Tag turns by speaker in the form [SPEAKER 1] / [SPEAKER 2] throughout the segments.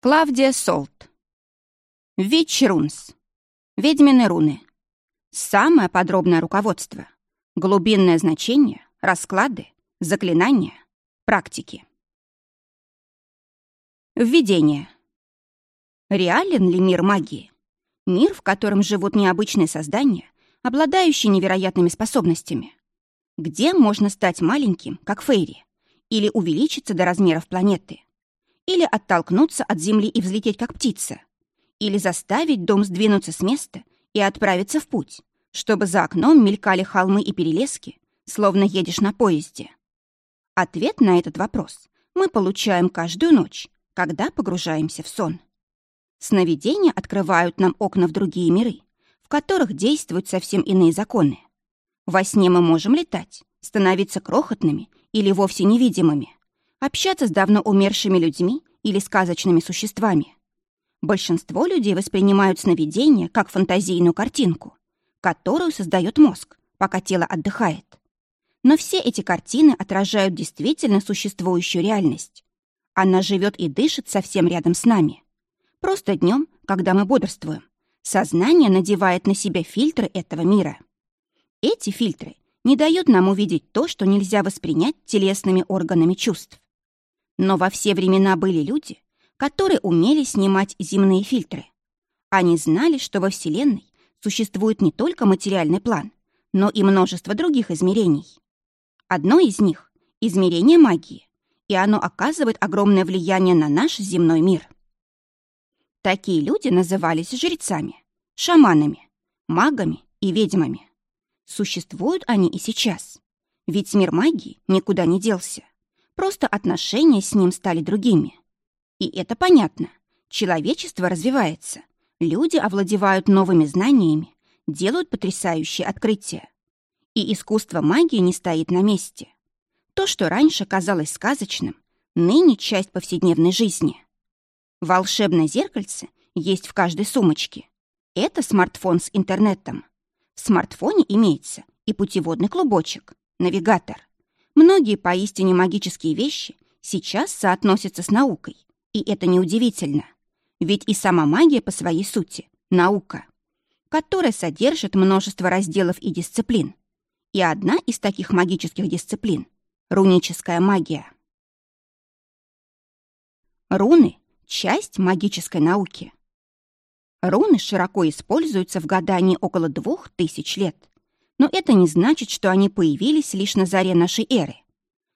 [SPEAKER 1] Клавдия Солт. Вичрунс. Ведьмины руны. Самое подробное руководство. Глубинное значение, расклады, заклинания, практики. Введение. Реален ли мир магии? Мир, в котором живут необычные создания, обладающие невероятными способностями. Где можно стать маленьким, как Фейри, или увеличиться до размеров планеты? Или оттолкнуться от земли и взлететь, как птица. Или заставить дом сдвинуться с места и отправиться в путь, чтобы за окном мелькали холмы и перелески, словно едешь на поезде. Ответ на этот вопрос мы получаем каждую ночь, когда погружаемся в сон. Сновидения открывают нам окна в другие миры, в которых действуют совсем иные законы. Во сне мы можем летать, становиться крохотными или вовсе невидимыми общаться с давно умершими людьми или сказочными существами. Большинство людей воспринимают сновидение как фантазийную картинку, которую создает мозг, пока тело отдыхает. Но все эти картины отражают действительно существующую реальность. Она живет и дышит совсем рядом с нами. Просто днем, когда мы бодрствуем, сознание надевает на себя фильтры этого мира. Эти фильтры не дают нам увидеть то, что нельзя воспринять телесными органами чувств. Но во все времена были люди, которые умели снимать земные фильтры. Они знали, что во Вселенной существует не только материальный план, но и множество других измерений. Одно из них — измерение магии, и оно оказывает огромное влияние на наш земной мир. Такие люди назывались жрецами, шаманами, магами и ведьмами. Существуют они и сейчас, ведь мир магии никуда не делся. Просто отношения с ним стали другими. И это понятно. Человечество развивается. Люди овладевают новыми знаниями, делают потрясающие открытия. И искусство магии не стоит на месте. То, что раньше казалось сказочным, ныне часть повседневной жизни. Волшебное зеркальце есть в каждой сумочке. Это смартфон с интернетом. В смартфоне имеется и путеводный клубочек, навигатор. Многие поистине магические вещи сейчас соотносятся с наукой, и это неудивительно. Ведь и сама магия по своей сути — наука, которая содержит множество разделов и дисциплин. И одна из таких магических дисциплин — руническая магия. Руны — часть магической науки. Руны широко используются в гадании около двух тысяч лет. Но это не значит, что они появились лишь на заре нашей эры.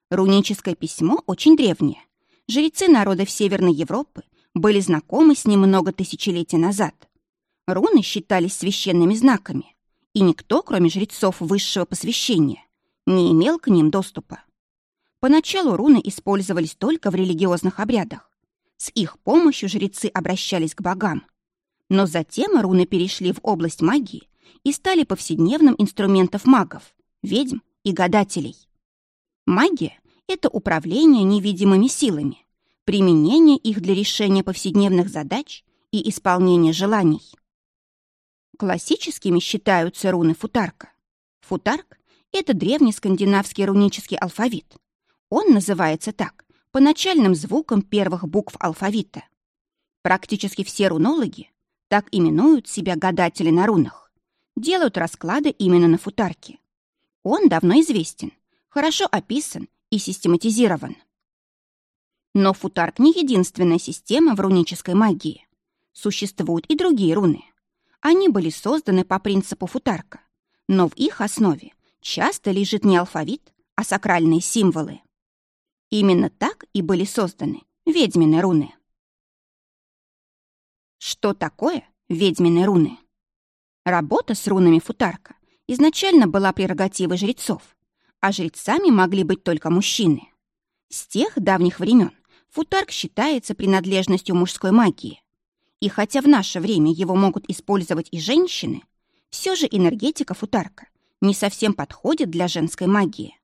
[SPEAKER 1] Руническое письмо очень древнее. Жрецы народов Северной Европы были знакомы с ним много тысячелетий назад. Руны считались священными знаками, и никто, кроме жрецов высшего посвящения, не имел к ним доступа. Поначалу руны использовались только в религиозных обрядах. С их помощью жрецы обращались к богам. Но затем руны перешли в область магии и стали повседневным инструментом магов, ведьм и гадателей. Магия — это управление невидимыми силами, применение их для решения повседневных задач и исполнения желаний. Классическими считаются руны футарка. Футарк — это древний скандинавский рунический алфавит. Он называется так по начальным звукам первых букв алфавита. Практически все рунологи так именуют себя гадатели на рунах делают расклады именно на футарке. Он давно известен, хорошо описан и систематизирован. Но футарк не единственная система в рунической магии. Существуют и другие руны. Они были созданы по принципу футарка, но в их основе часто лежит не алфавит, а сакральные символы. Именно так и были созданы ведьмины руны. Что такое ведьмины руны? Работа с рунами футарка изначально была прерогативой жрецов, а жрецами могли быть только мужчины. С тех давних времен футарк считается принадлежностью мужской магии. И хотя в наше время его могут использовать и женщины, все же энергетика футарка не совсем подходит для женской магии.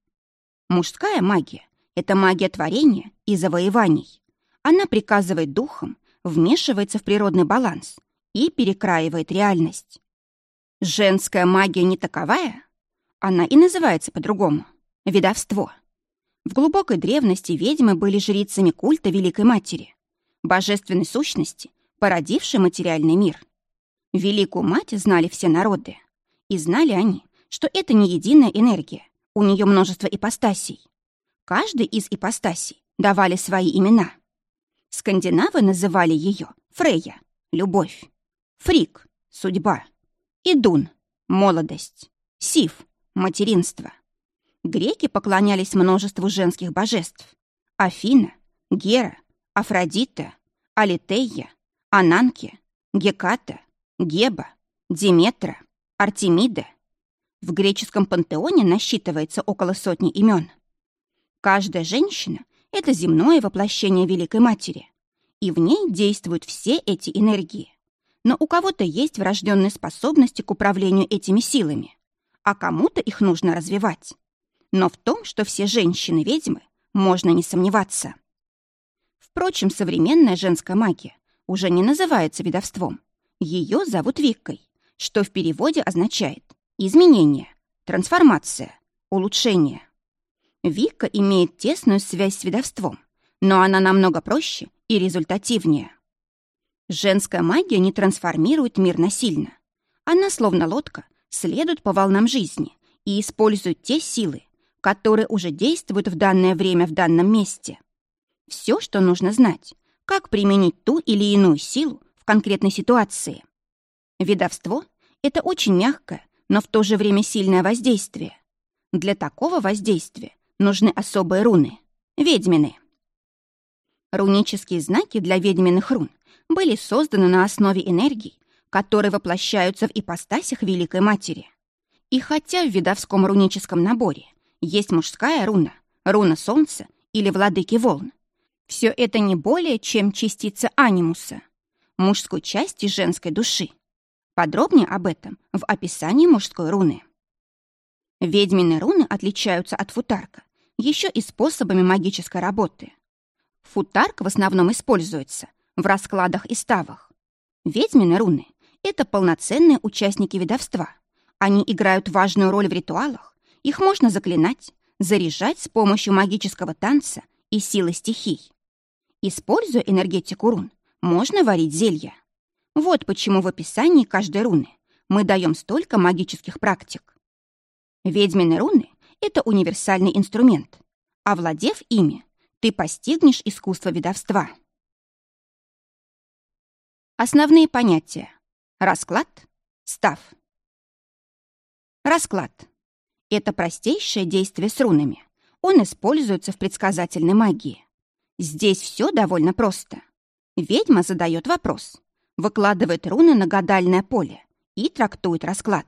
[SPEAKER 1] Мужская магия — это магия творения и завоеваний. Она приказывает духам, вмешивается в природный баланс и перекраивает реальность. Женская магия не таковая? Она и называется по-другому — ведовство. В глубокой древности ведьмы были жрицами культа Великой Матери. божественной сущности, породившей материальный мир. Великую мать знали все народы. И знали они, что это не единая энергия, у нее множество ипостасей. Каждый из ипостасей давали свои имена. Скандинавы называли ее Фрейя — любовь, Фрик — судьба, Идун — молодость, Сиф — материнство. Греки поклонялись множеству женских божеств. Афина, Гера, Афродита, Алитея, Ананке, Геката, Геба, Диметра, Артемида. В греческом пантеоне насчитывается около сотни имен. Каждая женщина — это земное воплощение Великой Матери, и в ней действуют все эти энергии. Но у кого-то есть врожденные способности к управлению этими силами, а кому-то их нужно развивать. Но в том, что все женщины-ведьмы, можно не сомневаться. Впрочем, современная женская магия уже не называется ведовством. Ее зовут Виккой, что в переводе означает изменение, трансформация, улучшение. Вика имеет тесную связь с ведовством, но она намного проще и результативнее. Женская магия не трансформирует мир насильно. Она, словно лодка, следует по волнам жизни и использует те силы, которые уже действуют в данное время в данном месте. Все, что нужно знать, как применить ту или иную силу в конкретной ситуации. Ведовство — это очень мягкое, но в то же время сильное воздействие. Для такого воздействия нужны особые руны — ведьмины. Рунические знаки для ведьминых рун были созданы на основе энергий, которые воплощаются в ипостасях Великой Матери. И хотя в видовском руническом наборе есть мужская руна, руна Солнца или владыки волн, все это не более чем частица анимуса, мужской части женской души. Подробнее об этом в описании мужской руны. Ведьмины руны отличаются от футарка еще и способами магической работы. Футарк в основном используется в раскладах и ставах. Ведьмины руны — это полноценные участники ведовства. Они играют важную роль в ритуалах, их можно заклинать, заряжать с помощью магического танца и силы стихий. Используя энергетику рун, можно варить зелья. Вот почему в описании каждой руны мы даем столько магических практик. Ведьмины руны — это универсальный инструмент. Овладев ими, ты постигнешь искусство ведовства. Основные понятия. Расклад, став. Расклад. Это простейшее действие с рунами. Он используется в предсказательной магии. Здесь все довольно просто. Ведьма задает вопрос выкладывает руны на гадальное поле и трактует расклад.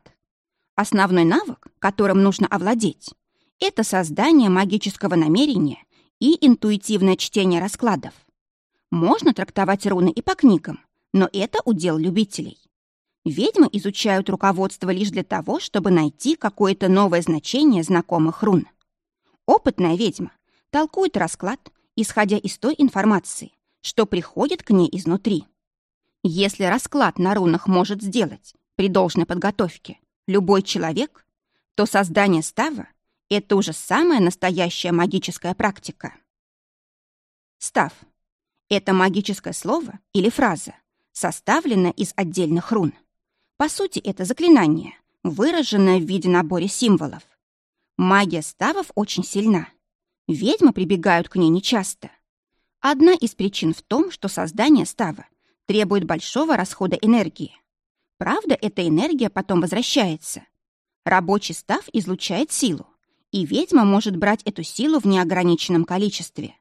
[SPEAKER 1] Основной навык, которым нужно овладеть, это создание магического намерения и интуитивное чтение раскладов. Можно трактовать руны и по книгам, но это удел любителей. Ведьмы изучают руководство лишь для того, чтобы найти какое-то новое значение знакомых рун. Опытная ведьма толкует расклад, исходя из той информации, что приходит к ней изнутри. Если расклад на рунах может сделать при должной подготовке любой человек, то создание става — это уже самая настоящая магическая практика. Став — это магическое слово или фраза, составленная из отдельных рун. По сути, это заклинание, выраженное в виде набора символов. Магия ставов очень сильна. Ведьмы прибегают к ней нечасто. Одна из причин в том, что создание става требует большого расхода энергии. Правда, эта энергия потом возвращается. Рабочий став излучает силу, и ведьма может брать эту силу в неограниченном количестве.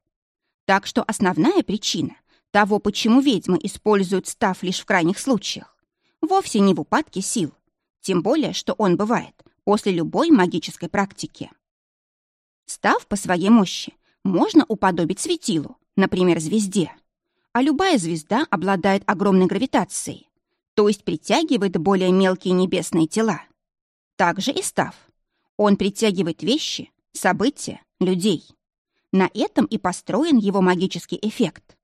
[SPEAKER 1] Так что основная причина того, почему ведьмы используют став лишь в крайних случаях, вовсе не в упадке сил, тем более, что он бывает после любой магической практики. Став по своей мощи можно уподобить светилу, например, звезде а любая звезда обладает огромной гравитацией, то есть притягивает более мелкие небесные тела. Также и став. Он притягивает вещи, события, людей. На этом и построен его магический эффект.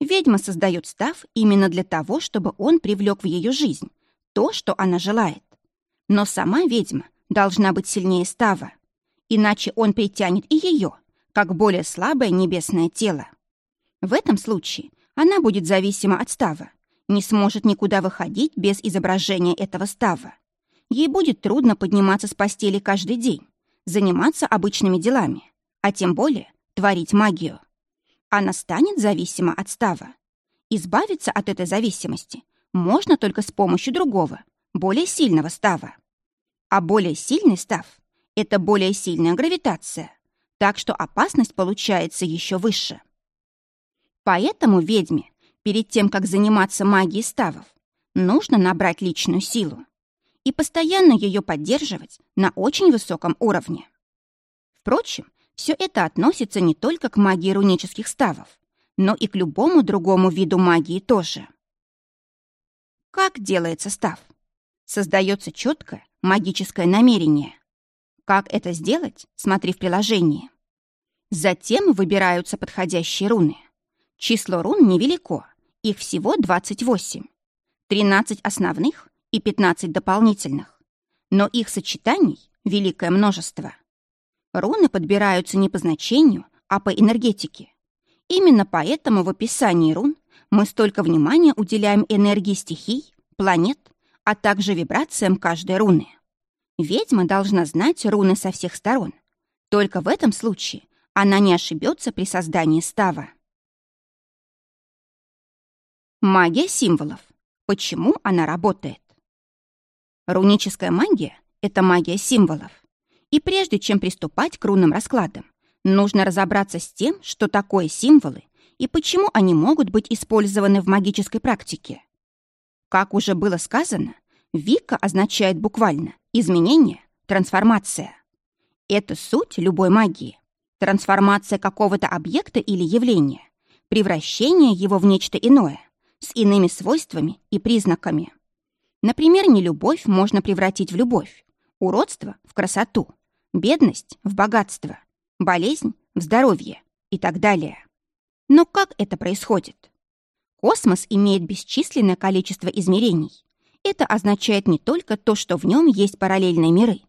[SPEAKER 1] Ведьма создает став именно для того, чтобы он привлек в ее жизнь то, что она желает. Но сама ведьма должна быть сильнее става, иначе он притянет и ее, как более слабое небесное тело. В этом случае Она будет зависима от става, не сможет никуда выходить без изображения этого става. Ей будет трудно подниматься с постели каждый день, заниматься обычными делами, а тем более творить магию. Она станет зависима от става. Избавиться от этой зависимости можно только с помощью другого, более сильного става. А более сильный став — это более сильная гравитация, так что опасность получается еще выше. Поэтому ведьме, перед тем, как заниматься магией ставов, нужно набрать личную силу и постоянно ее поддерживать на очень высоком уровне. Впрочем, все это относится не только к магии рунических ставов, но и к любому другому виду магии тоже. Как делается став? Создается четкое магическое намерение. Как это сделать, смотри в приложении. Затем выбираются подходящие руны. Число рун невелико, их всего 28. 13 основных и 15 дополнительных. Но их сочетаний великое множество. Руны подбираются не по значению, а по энергетике. Именно поэтому в описании рун мы столько внимания уделяем энергии стихий, планет, а также вибрациям каждой руны. Ведьма должна знать руны со всех сторон. Только в этом случае она не ошибется при создании става. Магия символов. Почему она работает? Руническая магия — это магия символов. И прежде чем приступать к рунным раскладам, нужно разобраться с тем, что такое символы и почему они могут быть использованы в магической практике. Как уже было сказано, Вика означает буквально изменение, трансформация. Это суть любой магии. Трансформация какого-то объекта или явления, превращение его в нечто иное, с иными свойствами и признаками. Например, нелюбовь можно превратить в любовь, уродство — в красоту, бедность — в богатство, болезнь — в здоровье и так далее. Но как это происходит? Космос имеет бесчисленное количество измерений. Это означает не только то, что в нем есть параллельные миры.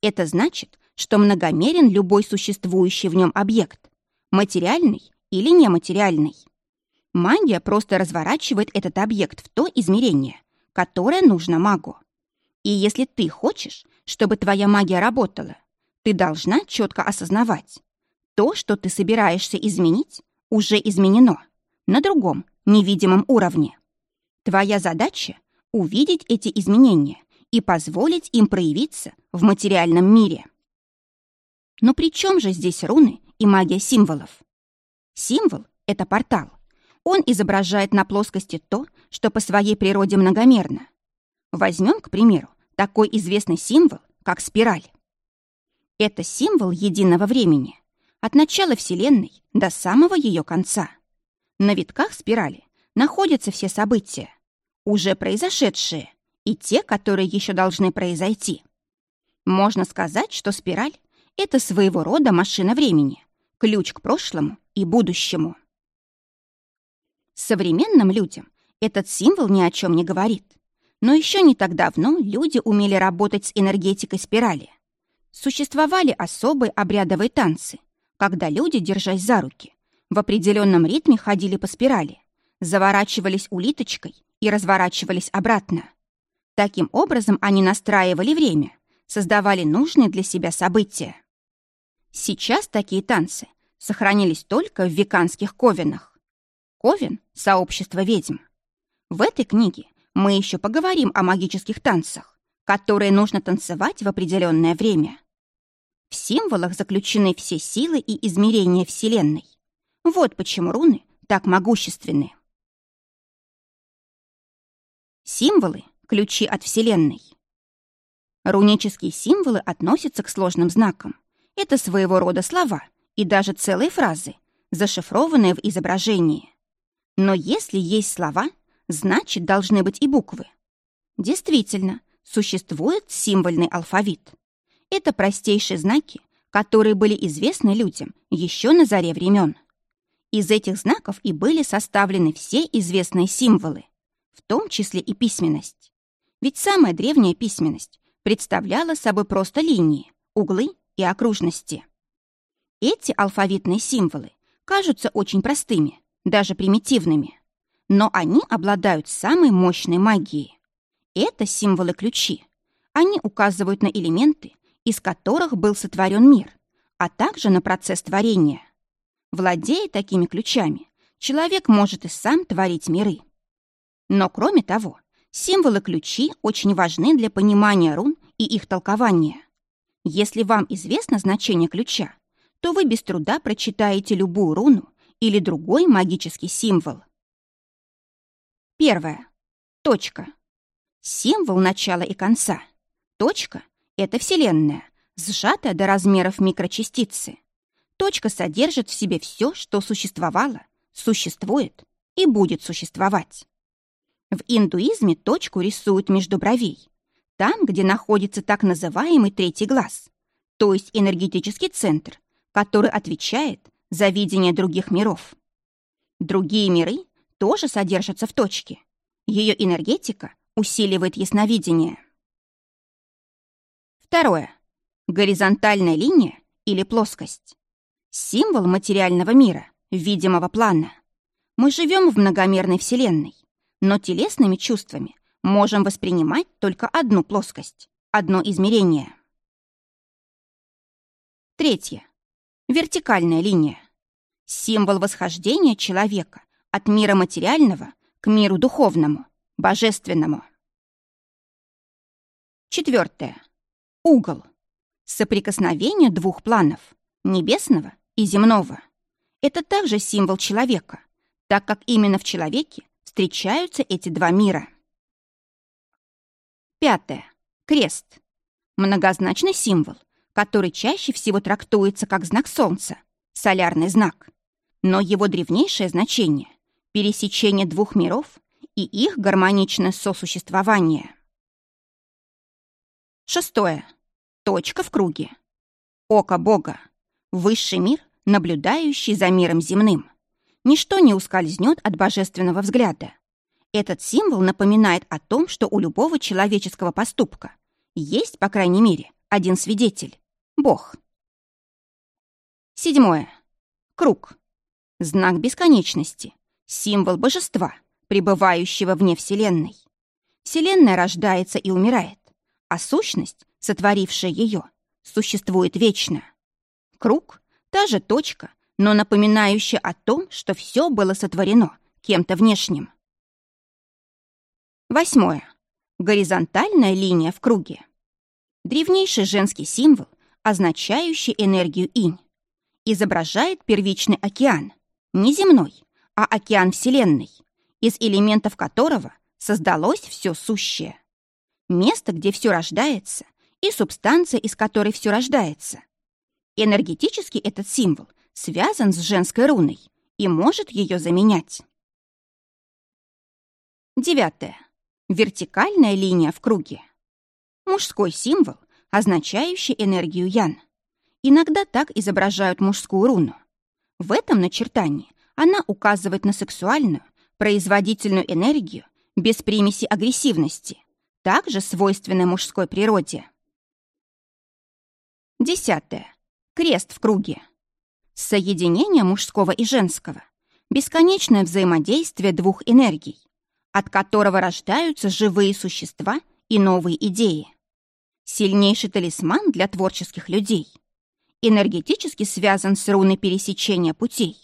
[SPEAKER 1] Это значит, что многомерен любой существующий в нем объект, материальный или нематериальный. Магия просто разворачивает этот объект в то измерение, которое нужно магу. И если ты хочешь, чтобы твоя магия работала, ты должна четко осознавать, то, что ты собираешься изменить, уже изменено на другом, невидимом уровне. Твоя задача — увидеть эти изменения и позволить им проявиться в материальном мире. Но при чем же здесь руны и магия символов? Символ — это портал. Он изображает на плоскости то, что по своей природе многомерно. Возьмем, к примеру, такой известный символ, как спираль. Это символ единого времени, от начала Вселенной до самого ее конца. На витках спирали находятся все события, уже произошедшие, и те, которые еще должны произойти. Можно сказать, что спираль это своего рода машина времени, ключ к прошлому и будущему. Современным людям этот символ ни о чем не говорит. Но еще не так давно люди умели работать с энергетикой спирали. Существовали особые обрядовые танцы, когда люди, держась за руки, в определенном ритме ходили по спирали, заворачивались улиточкой и разворачивались обратно. Таким образом они настраивали время, создавали нужные для себя события. Сейчас такие танцы сохранились только в веканских ковенах. Ковен — сообщество ведьм. В этой книге мы еще поговорим о магических танцах, которые нужно танцевать в определенное время. В символах заключены все силы и измерения Вселенной. Вот почему руны так могущественны. Символы — ключи от Вселенной. Рунические символы относятся к сложным знакам, это своего рода слова и даже целые фразы, зашифрованные в изображении. Но если есть слова, значит, должны быть и буквы. Действительно, существует символьный алфавит. Это простейшие знаки, которые были известны людям еще на заре времен. Из этих знаков и были составлены все известные символы, в том числе и письменность. Ведь самая древняя письменность представляла собой просто линии, углы и окружности. Эти алфавитные символы кажутся очень простыми, даже примитивными. но они обладают самой мощной магией. Это символы-ключи. Они указывают на элементы, из которых был сотворен мир, а также на процесс творения. Владея такими ключами, человек может и сам творить миры. Но кроме того, символы-ключи очень важны для понимания рун и их толкования. Если вам известно значение ключа, то вы без труда прочитаете любую руну или другой магический символ. Первое. Точка. Символ начала и конца. Точка — это Вселенная, сжатая до размеров микрочастицы. Точка содержит в себе все, что существовало, существует и будет существовать. В индуизме точку рисуют между бровей, там, где находится так называемый третий глаз, то есть энергетический центр, который отвечает за видение других миров. Другие миры тоже содержатся в точке. Ее энергетика усиливает ясновидение. Второе. Горизонтальная линия или плоскость. Символ материального мира, видимого плана. Мы живем в многомерной Вселенной, но телесными чувствами можем воспринимать только одну плоскость, одно измерение. Третье. Вертикальная линия. Символ восхождения человека от мира материального к миру духовному, божественному. Четвертое. Угол. Соприкосновение двух планов – небесного и земного. Это также символ человека, так как именно в человеке встречаются эти два мира. Пятое. Крест. Многозначный символ, который чаще всего трактуется как знак Солнца, солярный знак. Но его древнейшее значение – пересечение двух миров и их гармоничное сосуществование. Шестое. Точка в круге. Око Бога. Высший мир, наблюдающий за миром земным. Ничто не ускользнет от божественного взгляда. Этот символ напоминает о том, что у любого человеческого поступка есть, по крайней мере, один свидетель — Бог. Седьмое. Круг. Знак бесконечности. Символ божества, пребывающего вне Вселенной. Вселенная рождается и умирает, а сущность, сотворившая ее, существует вечно. Круг — та же точка, но напоминающая о том, что все было сотворено кем-то внешним. Восьмое. Горизонтальная линия в круге. Древнейший женский символ, означающий энергию инь. Изображает первичный океан, не земной, а океан Вселенной, из элементов которого создалось все сущее. Место, где все рождается, и субстанция, из которой все рождается. Энергетически этот символ связан с женской руной и может ее заменять. Девятое. Вертикальная линия в круге. Мужской символ, означающий энергию Ян. Иногда так изображают мужскую руну. В этом начертании она указывает на сексуальную, производительную энергию без примеси агрессивности, также свойственной мужской природе. Десятое. Крест в круге. Соединение мужского и женского. Бесконечное взаимодействие двух энергий, от которого рождаются живые существа и новые идеи. Сильнейший талисман для творческих людей. Энергетически связан с руной пересечения путей.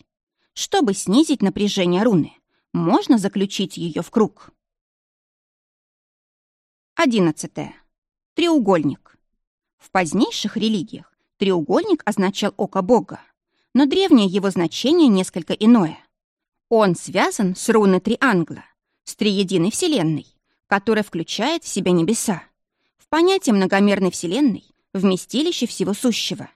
[SPEAKER 1] Чтобы снизить напряжение руны, можно заключить ее в круг. Одиннадцатое. Треугольник. В позднейших религиях треугольник означал око Бога, но древнее его значение несколько иное. Он связан с руной триангла, с триединой Вселенной, которая включает в себя небеса. В понятие многомерной Вселенной вместилище всего сущего.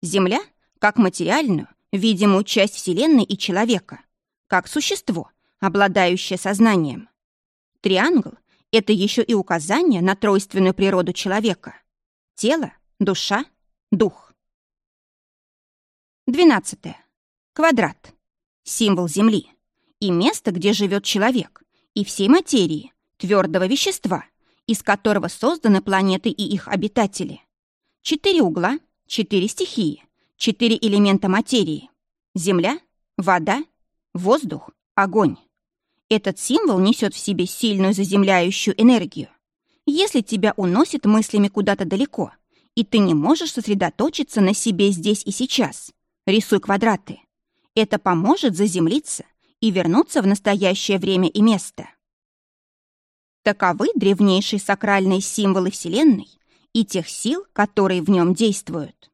[SPEAKER 1] Земля, как материальную, видимую часть Вселенной и человека, как существо, обладающее сознанием. Триангл — это еще и указание на тройственную природу человека. Тело, душа, дух. 12. Квадрат. Символ Земли. И место, где живет человек, и всей материи, твердого вещества, из которого созданы планеты и их обитатели. Четыре угла, четыре стихии, четыре элемента материи. Земля, вода, воздух, огонь. Этот символ несет в себе сильную заземляющую энергию. Если тебя уносит мыслями куда-то далеко, и ты не можешь сосредоточиться на себе здесь и сейчас, рисуй квадраты. Это поможет заземлиться и вернуться в настоящее время и место. Таковы древнейшие сакральные символы Вселенной и тех сил, которые в нем действуют.